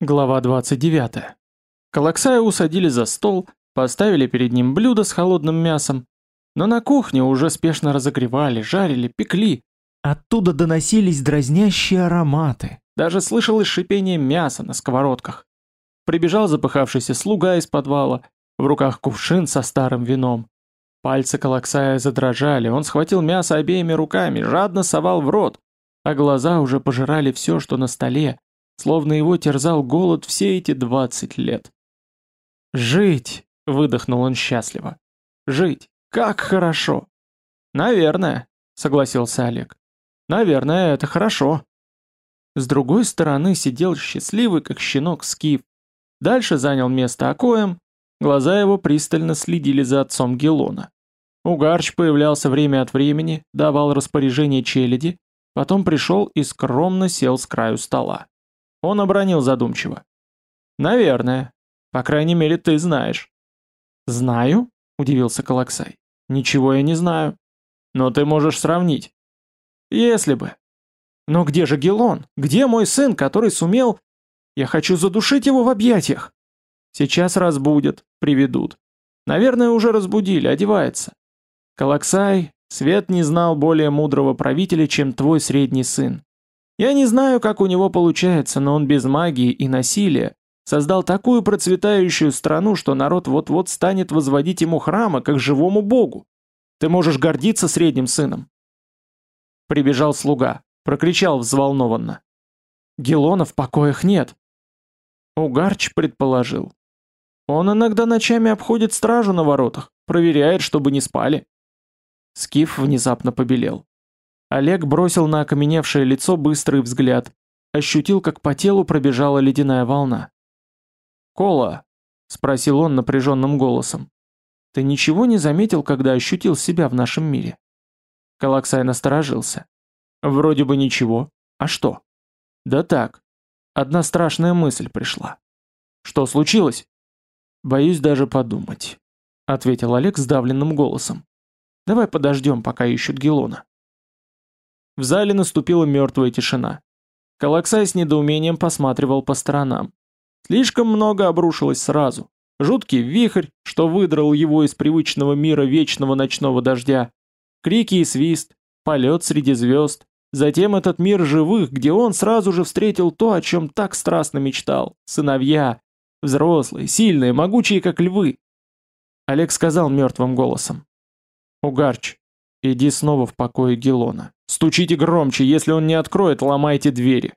Глава 29. Калаксая усадили за стол, поставили перед ним блюдо с холодным мясом, но на кухне уже спешно разогревали, жарили, пекли. Оттуда доносились дразнящие ароматы. Даже слышалось шипение мяса на сковородках. Прибежал запыхавшийся слуга из подвала, в руках кувшин со старым вином. Пальцы Калаксая задрожали, он схватил мясо обеими руками, жадно совал в рот, а глаза уже пожирали все, что на столе, словно его терзал голод все эти двадцать лет. «Жить!» — выдохнул он счастливо. «Жить! Как хорошо!» «Наверное», — согласился Олег. «Наверное, это хорошо». С другой стороны сидел счастливый, как щенок Скиф. Дальше занял место Акоем, глаза его пристально следили за отцом Гелона. Угарч появлялся время от времени, давал распоряжение челяди, потом пришел и скромно сел с краю стола. Он обронил задумчиво. «Наверное. По крайней мере, ты знаешь». «Знаю?» — удивился Калаксай. «Ничего я не знаю. Но ты можешь сравнить». «Если бы». «Но где же Гелон? Где мой сын, который сумел...» «Я хочу задушить его в объятиях». «Сейчас разбудят, приведут. Наверное, уже разбудили, одевается». «Калаксай, Свет не знал более мудрого правителя, чем твой средний сын. Я не знаю, как у него получается, но он без магии и насилия создал такую процветающую страну, что народ вот-вот станет возводить ему храмы, как живому богу. Ты можешь гордиться средним сыном. Прибежал слуга, прокричал взволнованно. Гелона в покоях нет. Угарч предположил. Он иногда ночами обходит стражу на воротах, проверяет, чтобы не спали. Скиф внезапно побелел. Олег бросил на окаменевшее лицо быстрый взгляд, ощутил, как по телу пробежала ледяная волна. «Кола», — спросил он напряженным голосом, — «ты ничего не заметил, когда ощутил себя в нашем мире?» Калаксай насторожился. «Вроде бы ничего. А что?» «Да так. Одна страшная мысль пришла». «Что случилось?» «Боюсь даже подумать», — ответил Олег сдавленным голосом. «Давай подождем, пока ищут Гелона». В зале наступила мертвая тишина. Калаксай с недоумением посматривал по сторонам. Слишком много обрушилось сразу. Жуткий вихрь, что выдрал его из привычного мира вечного ночного дождя. Крики и свист, полет среди звезд. Затем этот мир живых, где он сразу же встретил то, о чем так страстно мечтал. Сыновья. Взрослые, сильные, могучие, как львы. Олег сказал мертвым голосом. «Угарч, иди снова в покое Гелона. Стучите громче, если он не откроет, ломайте двери.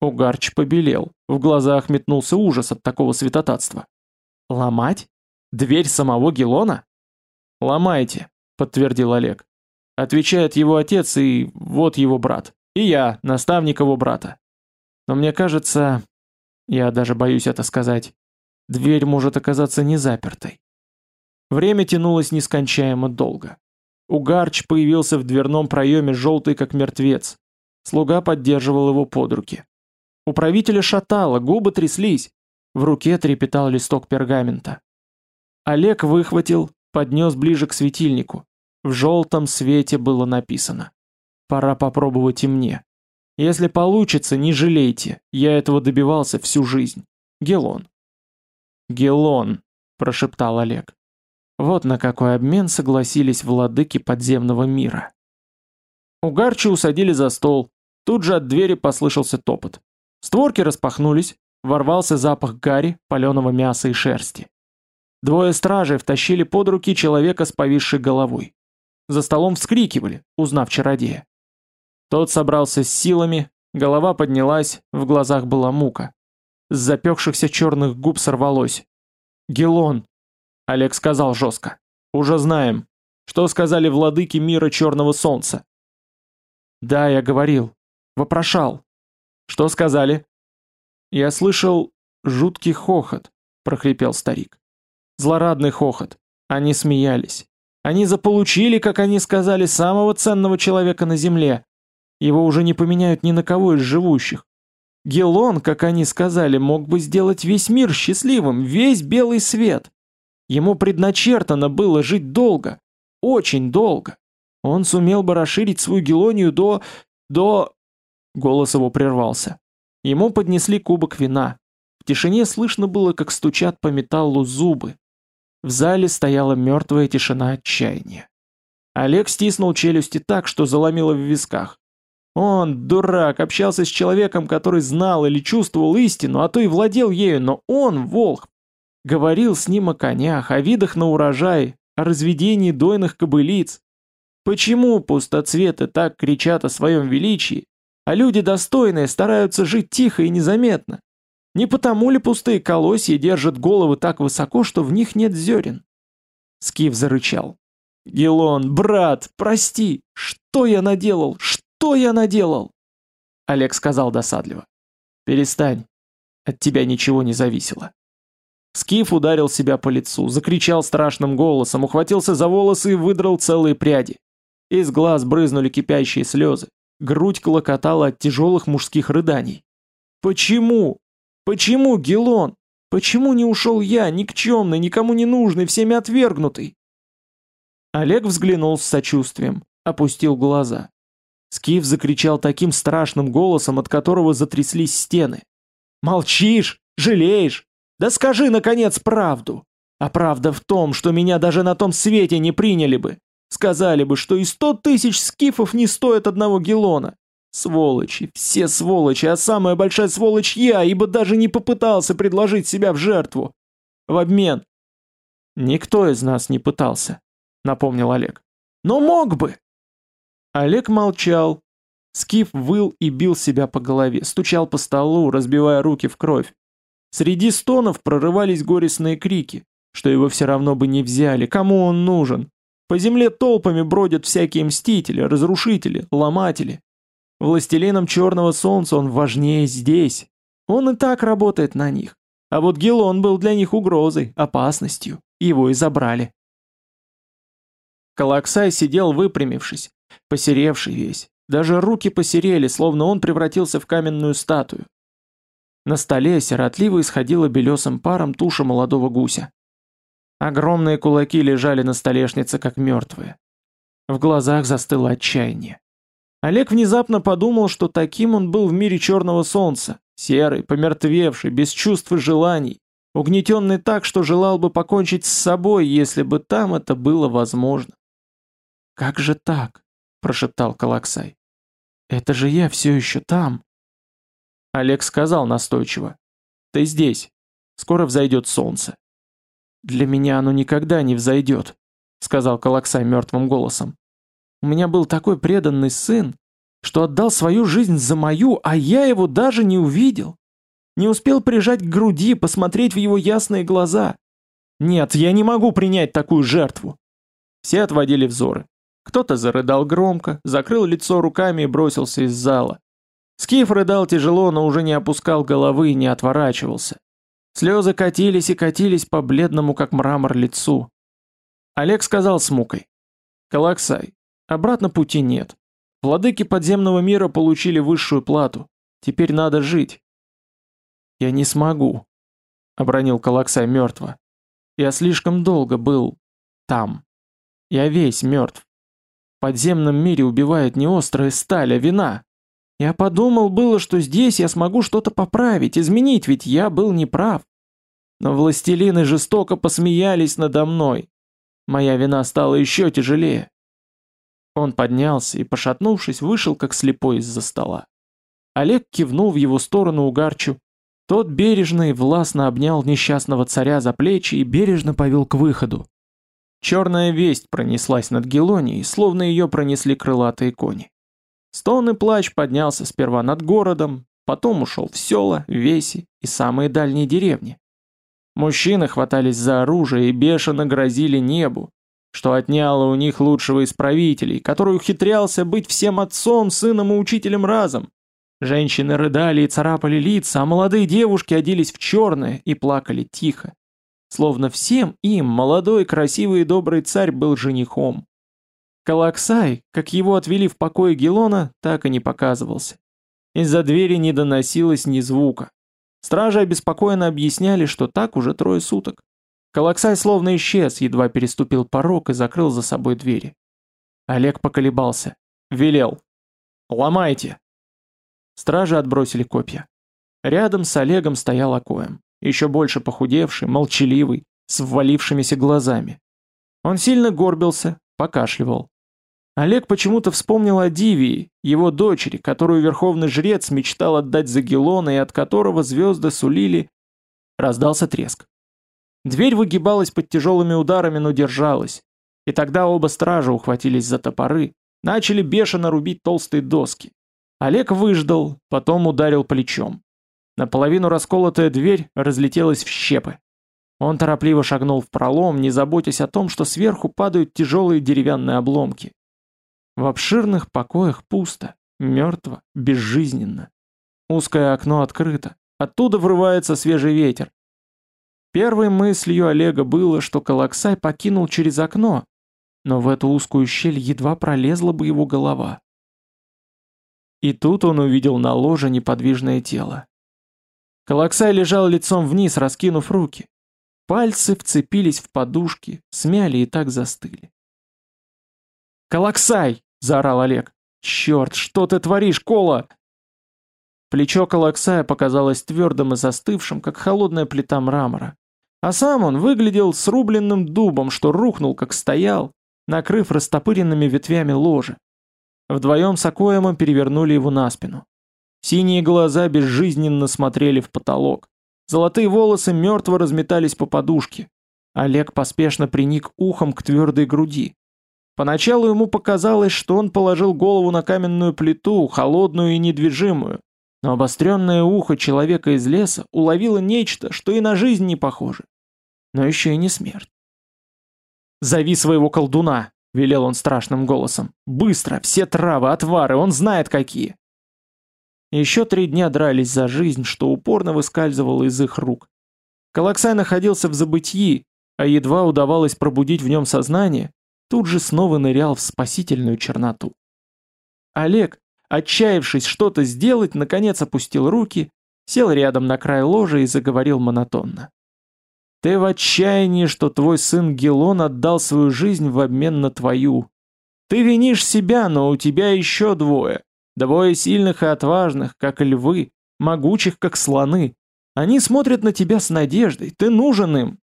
Угарч побелел, в глазах метнулся ужас от такого святотатства. Ломать? Дверь самого Гелона? Ломайте, подтвердил Олег. Отвечает его отец и вот его брат. И я, наставник его брата. Но мне кажется, я даже боюсь это сказать, дверь может оказаться не запертой. Время тянулось нескончаемо долго. Угарч появился в дверном проеме желтый как мертвец. Слуга поддерживал его под руки. У правителя шатало, губы тряслись. В руке трепетал листок пергамента. Олег выхватил, поднес ближе к светильнику. В желтом свете было написано. «Пора попробовать и мне. Если получится, не жалейте, я этого добивался всю жизнь. Гелон». «Гелон», — прошептал Олег. Вот на какой обмен согласились владыки подземного мира. Угарчи усадили за стол. Тут же от двери послышался топот. Створки распахнулись, ворвался запах гари, паленого мяса и шерсти. Двое стражей втащили под руки человека с повисшей головой. За столом вскрикивали, узнав чародея. Тот собрался с силами, голова поднялась, в глазах была мука. С запекшихся черных губ сорвалось. «Гелон! Олег сказал жестко. «Уже знаем. Что сказали владыки мира Черного Солнца?» «Да, я говорил. Вопрошал. Что сказали?» «Я слышал жуткий хохот», — прохрипел старик. «Злорадный хохот. Они смеялись. Они заполучили, как они сказали, самого ценного человека на земле. Его уже не поменяют ни на кого из живущих. Гелон, как они сказали, мог бы сделать весь мир счастливым, весь белый свет. Ему предначертано было жить долго, очень долго. Он сумел бы расширить свою Гелонию до... до... Голос его прервался. Ему поднесли кубок вина. В тишине слышно было, как стучат по металлу зубы. В зале стояла мертвая тишина отчаяния. Олег стиснул челюсти так, что заломило в висках. Он, дурак, общался с человеком, который знал или чувствовал истину, а то и владел ею, но он, волк, говорил с ним о конях, о видах на урожай, о разведении дойных кобылиц. Почему пустоцветы так кричат о своем величии, а люди достойные стараются жить тихо и незаметно? Не потому ли пустые колосья держат головы так высоко, что в них нет зерен? Скиф зарычал. «Гелон, брат, прости! Что я наделал? Что я наделал?» Олег сказал досадливо. «Перестань. От тебя ничего не зависело». Скиф ударил себя по лицу, закричал страшным голосом, ухватился за волосы и выдрал целые пряди. Из глаз брызнули кипящие слезы. Грудь клокотала от тяжелых мужских рыданий. «Почему? Почему, Гелон? Почему не ушел я, никчемный, никому не нужный, всеми отвергнутый?» Олег взглянул с сочувствием, опустил глаза. Скиф закричал таким страшным голосом, от которого затряслись стены. «Молчишь? Жалеешь? Да скажи, наконец, правду! А правда в том, что меня даже на том свете не приняли бы. Сказали бы, что и сто тысяч скифов не стоят одного гелона. Сволочи, все сволочи, а самая большая сволочь я, ибо даже не попытался предложить себя в жертву. В обмен. Никто из нас не пытался, напомнил Олег. Но мог бы. Олег молчал. Скиф выл и бил себя по голове, стучал по столу, разбивая руки в кровь. Среди стонов прорывались горестные крики, что его все равно бы не взяли, кому он нужен. По земле толпами бродят всякие мстители, разрушители, ломатели. Властелином черного солнца он важнее здесь. Он и так работает на них. А вот Гелон был для них угрозой, опасностью. Его и забрали. Калаксай сидел выпрямившись, посеревший весь. Даже руки посерели, словно он превратился в каменную статую. На столе сиротливо исходила белесым паром туша молодого гуся. Огромные кулаки лежали на столешнице, как мертвые. В глазах застыло отчаяние. Олег внезапно подумал, что таким он был в мире черного солнца, серый, помертвевший, без чувств и желаний, угнетенный так, что желал бы покончить с собой, если бы там это было возможно. «Как же так?» – прошептал Калаксай. «Это же я все еще там». Олег сказал настойчиво. «Ты здесь. Скоро взойдет солнце». «Для меня оно никогда не взойдет», — сказал Калаксай мертвым голосом. У меня был такой преданный сын, что отдал свою жизнь за мою, а я его даже не увидел. Не успел прижать к груди, посмотреть в его ясные глаза. Нет, я не могу принять такую жертву. Все отводили взоры. Кто-то зарыдал громко, закрыл лицо руками и бросился из зала. Скиф рыдал тяжело, но уже не опускал головы и не отворачивался. Слезы катились и катились по бледному, как мрамор, лицу. Олег сказал с мукой. «Калаксай, Обратно пути нет. Владыки подземного мира получили высшую плату. Теперь надо жить. Я не смогу, обронил Калаксай мертво. Я слишком долго был там. Я весь мертв. В подземном мире убивает не острая сталь, а вина. Я подумал было, что здесь я смогу что-то поправить, изменить, ведь я был неправ. Но властелины жестоко посмеялись надо мной. Моя вина стала еще тяжелее. Он поднялся и, пошатнувшись, вышел как слепой из-за стола. Олег кивнул в его сторону угарчу. Тот бережно и властно обнял несчастного царя за плечи и бережно повел к выходу. Черная весть пронеслась над Гелонией, словно ее пронесли крылатые кони. Стон и плач поднялся сперва над городом, потом ушел в села, веси и самые дальние деревни. Мужчины хватались за оружие и бешено грозили небу, что отняло у них лучшего из правителей, который ухитрялся быть всем отцом, сыном и учителем разом. Женщины рыдали и царапали лица, а молодые девушки оделись в черное и плакали тихо. Словно всем им молодой, красивый и добрый царь был женихом. Калаксай, как его отвели в покой Гелона, так и не показывался. Из-за двери не доносилось ни звука. Стражи обеспокоенно объясняли, что так уже трое суток. Калаксай словно исчез, едва переступил порог и закрыл за собой двери. Олег поколебался. Велел. «Ломайте!» Стражи отбросили копья. Рядом с Олегом стоял Акоем, еще больше похудевший, молчаливый, с ввалившимися глазами. Он сильно горбился, покашливал. Олег почему-то вспомнил о Дивии, его дочери, которую верховный жрец мечтал отдать за Гелона и от которого звезды сулили... Раздался треск. Дверь выгибалась под тяжелыми ударами, но держалась. И тогда оба стража ухватились за топоры, начали бешено рубить толстые доски. Олег выждал, потом ударил плечом. Наполовину расколотая дверь разлетелась в щепы. Он торопливо шагнул в пролом, не заботясь о том, что сверху падают тяжелые деревянные обломки. В обширных покоях пусто, мертво, безжизненно. Узкое окно открыто, оттуда врывается свежий ветер. Первой мыслью Олега было, что Калаксай покинул через окно, но в эту узкую щель едва пролезла бы его голова. И тут он увидел на ложе неподвижное тело. Калаксай лежал лицом вниз, раскинув руки. Пальцы вцепились в подушки, смяли и так застыли. «Калаксай!» — заорал Олег. «Черт, что ты творишь, Кола?» Плечо Калаксая показалось твердым и застывшим, как холодная плита мрамора. А сам он выглядел срубленным дубом, что рухнул, как стоял, накрыв растопыренными ветвями ложе. Вдвоем с Акоемом перевернули его на спину. Синие глаза безжизненно смотрели в потолок. Золотые волосы мертво разметались по подушке. Олег поспешно приник ухом к твердой груди. Поначалу ему показалось, что он положил голову на каменную плиту, холодную и недвижимую, но обостренное ухо человека из леса уловило нечто, что и на жизнь не похоже. Но еще и не смерть. «Зови своего колдуна!» — велел он страшным голосом. «Быстро! Все травы, отвары, он знает какие!» Еще три дня дрались за жизнь, что упорно выскальзывало из их рук. Калаксай находился в забытии, а едва удавалось пробудить в нем сознание, тут же снова нырял в спасительную черноту. Олег, отчаявшись что-то сделать, наконец опустил руки, сел рядом на край ложа и заговорил монотонно. «Ты в отчаянии, что твой сын Гелон отдал свою жизнь в обмен на твою. Ты винишь себя, но у тебя еще двое. Двое сильных и отважных, как львы, могучих, как слоны. Они смотрят на тебя с надеждой, ты нужен им.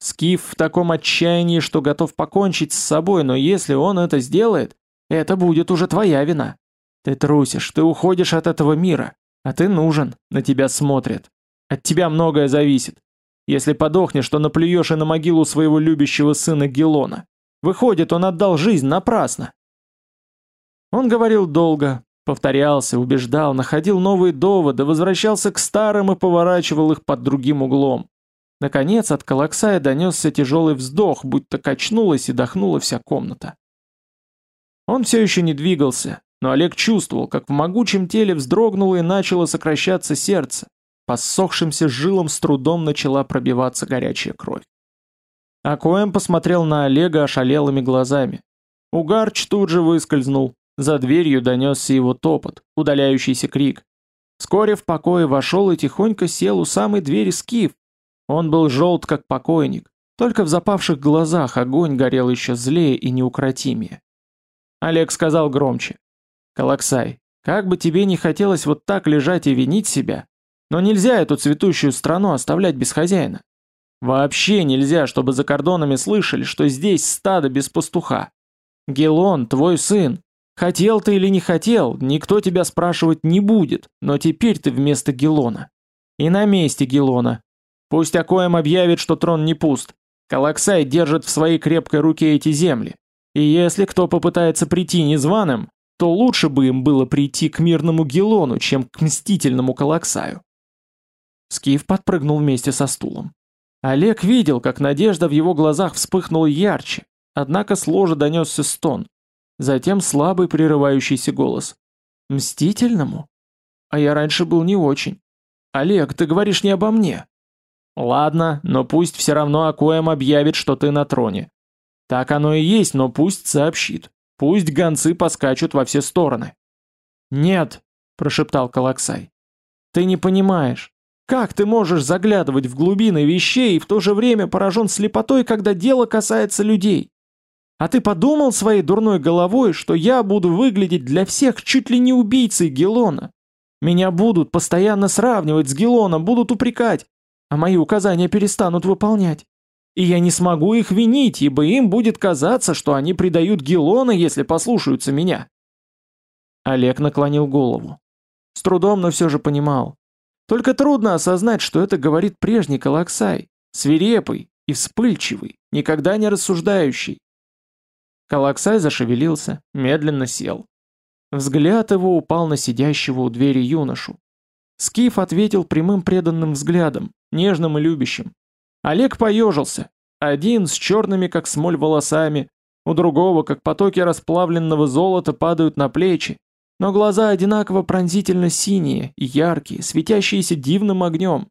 Скиф в таком отчаянии, что готов покончить с собой, но если он это сделает, это будет уже твоя вина. Ты трусишь, ты уходишь от этого мира, а ты нужен, на тебя смотрят. От тебя многое зависит. Если подохнешь, то наплюешь и на могилу своего любящего сына Гелона. Выходит, он отдал жизнь напрасно. Он говорил долго, Повторялся, убеждал, находил новые доводы, возвращался к старым и поворачивал их под другим углом. Наконец от Калаксая донесся тяжелый вздох, будто качнулась и дохнула вся комната. Он все еще не двигался, но Олег чувствовал, как в могучем теле вздрогнуло и начало сокращаться сердце. По ссохшимся жилам с трудом начала пробиваться горячая кровь. Акоем посмотрел на Олега ошалелыми глазами. Угарч тут же выскользнул, за дверью донесся его топот, удаляющийся крик. Вскоре в покое вошел и тихонько сел у самой двери скиф. Он был желт, как покойник, только в запавших глазах огонь горел еще злее и неукротимее. Олег сказал громче. «Калаксай, как бы тебе не хотелось вот так лежать и винить себя, но нельзя эту цветущую страну оставлять без хозяина. Вообще нельзя, чтобы за кордонами слышали, что здесь стадо без пастуха. Гелон, твой сын, Хотел ты или не хотел, никто тебя спрашивать не будет, но теперь ты вместо Гелона. И на месте Гелона. Пусть Акоем объявит, что трон не пуст. Калаксай держит в своей крепкой руке эти земли. И если кто попытается прийти незваным, то лучше бы им было прийти к мирному Гелону, чем к мстительному Калаксаю. Скиф подпрыгнул вместе со стулом. Олег видел, как надежда в его глазах вспыхнула ярче, однако с ложа донесся стон. Затем слабый прерывающийся голос. «Мстительному? А я раньше был не очень. Олег, ты говоришь не обо мне». «Ладно, но пусть все равно Акоем объявит, что ты на троне. Так оно и есть, но пусть сообщит. Пусть гонцы поскачут во все стороны». «Нет», — прошептал Калаксай. «Ты не понимаешь. Как ты можешь заглядывать в глубины вещей и в то же время поражен слепотой, когда дело касается людей? А ты подумал своей дурной головой, что я буду выглядеть для всех чуть ли не убийцей Гелона? Меня будут постоянно сравнивать с Гелоном, будут упрекать, а мои указания перестанут выполнять. И я не смогу их винить, ибо им будет казаться, что они предают Гелона, если послушаются меня. Олег наклонил голову. С трудом, но все же понимал. Только трудно осознать, что это говорит прежний Калаксай, свирепый и вспыльчивый, никогда не рассуждающий. Калаксай зашевелился, медленно сел. Взгляд его упал на сидящего у двери юношу. Скиф ответил прямым преданным взглядом, нежным и любящим. Олег поежился. Один с черными, как смоль, волосами, у другого, как потоки расплавленного золота, падают на плечи, но глаза одинаково пронзительно синие и яркие, светящиеся дивным огнем.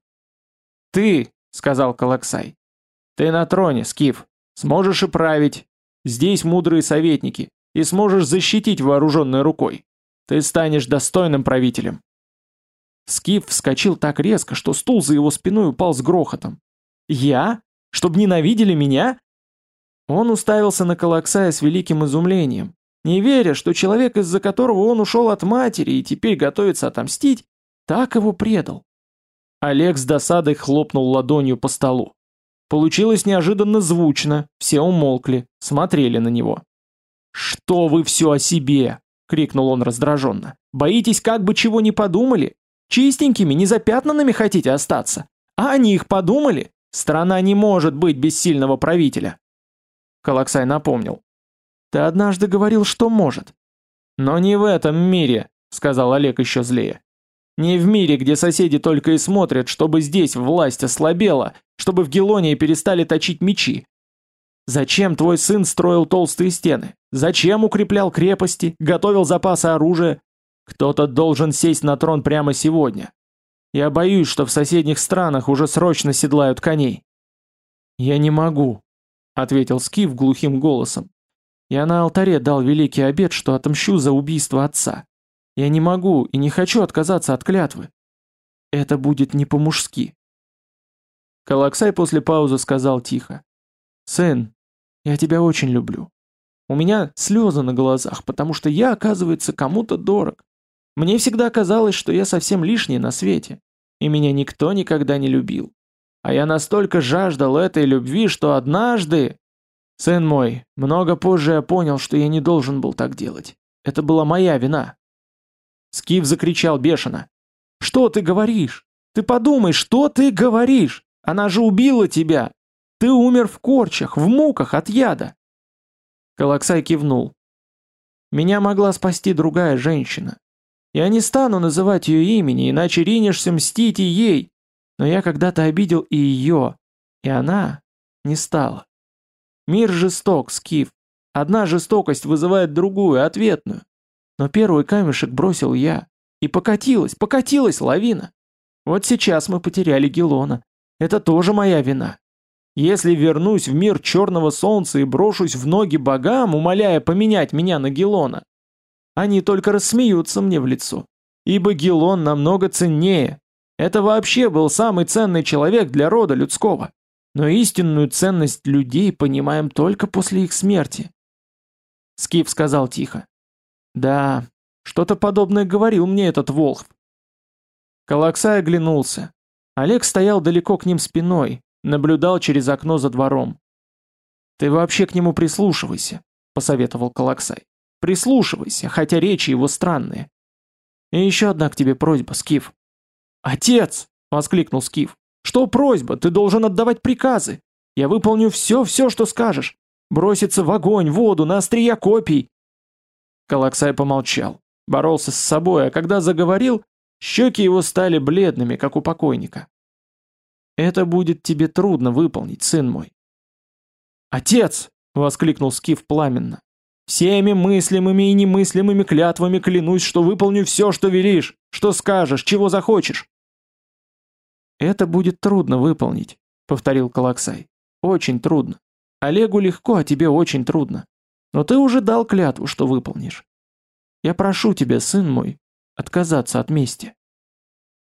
«Ты», — сказал Калаксай, — «ты на троне, Скиф, сможешь и править. Здесь мудрые советники, и сможешь защитить вооруженной рукой. Ты станешь достойным правителем». Скиф вскочил так резко, что стул за его спиной упал с грохотом. «Я? Чтоб ненавидели меня?» Он уставился на Калаксая с великим изумлением, не веря, что человек, из-за которого он ушел от матери и теперь готовится отомстить, так его предал. Олег с досадой хлопнул ладонью по столу. Получилось неожиданно звучно, все умолкли, смотрели на него. «Что вы все о себе?» — крикнул он раздраженно. «Боитесь, как бы чего не подумали? Чистенькими, незапятнанными хотите остаться? А они их подумали? Страна не может быть без сильного правителя!» Калаксай напомнил. «Ты однажды говорил, что может». «Но не в этом мире», — сказал Олег еще злее. «Не в мире, где соседи только и смотрят, чтобы здесь власть ослабела, чтобы в Гелонии перестали точить мечи, Зачем твой сын строил толстые стены? Зачем укреплял крепости, готовил запасы оружия? Кто-то должен сесть на трон прямо сегодня. Я боюсь, что в соседних странах уже срочно седлают коней. Я не могу, ответил Скиф глухим голосом. Я на алтаре дал великий обет, что отомщу за убийство отца. Я не могу и не хочу отказаться от клятвы. Это будет не по-мужски. Калаксай после паузы сказал тихо. «Сын, я тебя очень люблю. У меня слезы на глазах, потому что я, оказывается, кому-то дорог. Мне всегда казалось, что я совсем лишний на свете, и меня никто никогда не любил. А я настолько жаждал этой любви, что однажды... Сын мой, много позже я понял, что я не должен был так делать. Это была моя вина. Скиф закричал бешено. «Что ты говоришь? Ты подумай, что ты говоришь? Она же убила тебя! Ты умер в корчах, в муках от яда!» Калаксай кивнул. «Меня могла спасти другая женщина. Я не стану называть ее имени, иначе ринешься мстить и ей. Но я когда-то обидел и ее, и она не стала. Мир жесток, Скиф. Одна жестокость вызывает другую, ответную. Но первый камешек бросил я. И покатилась, покатилась лавина. Вот сейчас мы потеряли Гелона. Это тоже моя вина. Если вернусь в мир черного солнца и брошусь в ноги богам, умоляя поменять меня на Гелона, они только рассмеются мне в лицо. Ибо Гелон намного ценнее. Это вообще был самый ценный человек для рода людского. Но истинную ценность людей понимаем только после их смерти. Скиф сказал тихо. Да, что-то подобное говорил мне этот Волхв. Калаксай оглянулся. Олег стоял далеко к ним спиной, наблюдал через окно за двором. «Ты вообще к нему прислушивайся», — посоветовал Калаксай. «Прислушивайся, хотя речи его странные. И еще одна к тебе просьба, Скиф». «Отец!» — воскликнул Скиф. «Что просьба? Ты должен отдавать приказы. Я выполню все-все, что скажешь. Броситься в огонь, воду, на острия копий». Калаксай помолчал, боролся с собой, а когда заговорил, щеки его стали бледными, как у покойника. Это будет тебе трудно выполнить, сын мой. Отец! воскликнул Скиф пламенно. Всеми мыслимыми и немыслимыми клятвами клянусь, что выполню все, что велишь, что скажешь, чего захочешь. Это будет трудно выполнить, повторил Калаксай. Очень трудно. Олегу легко, а тебе очень трудно. Но ты уже дал клятву, что выполнишь. Я прошу тебя, сын мой, отказаться от мести.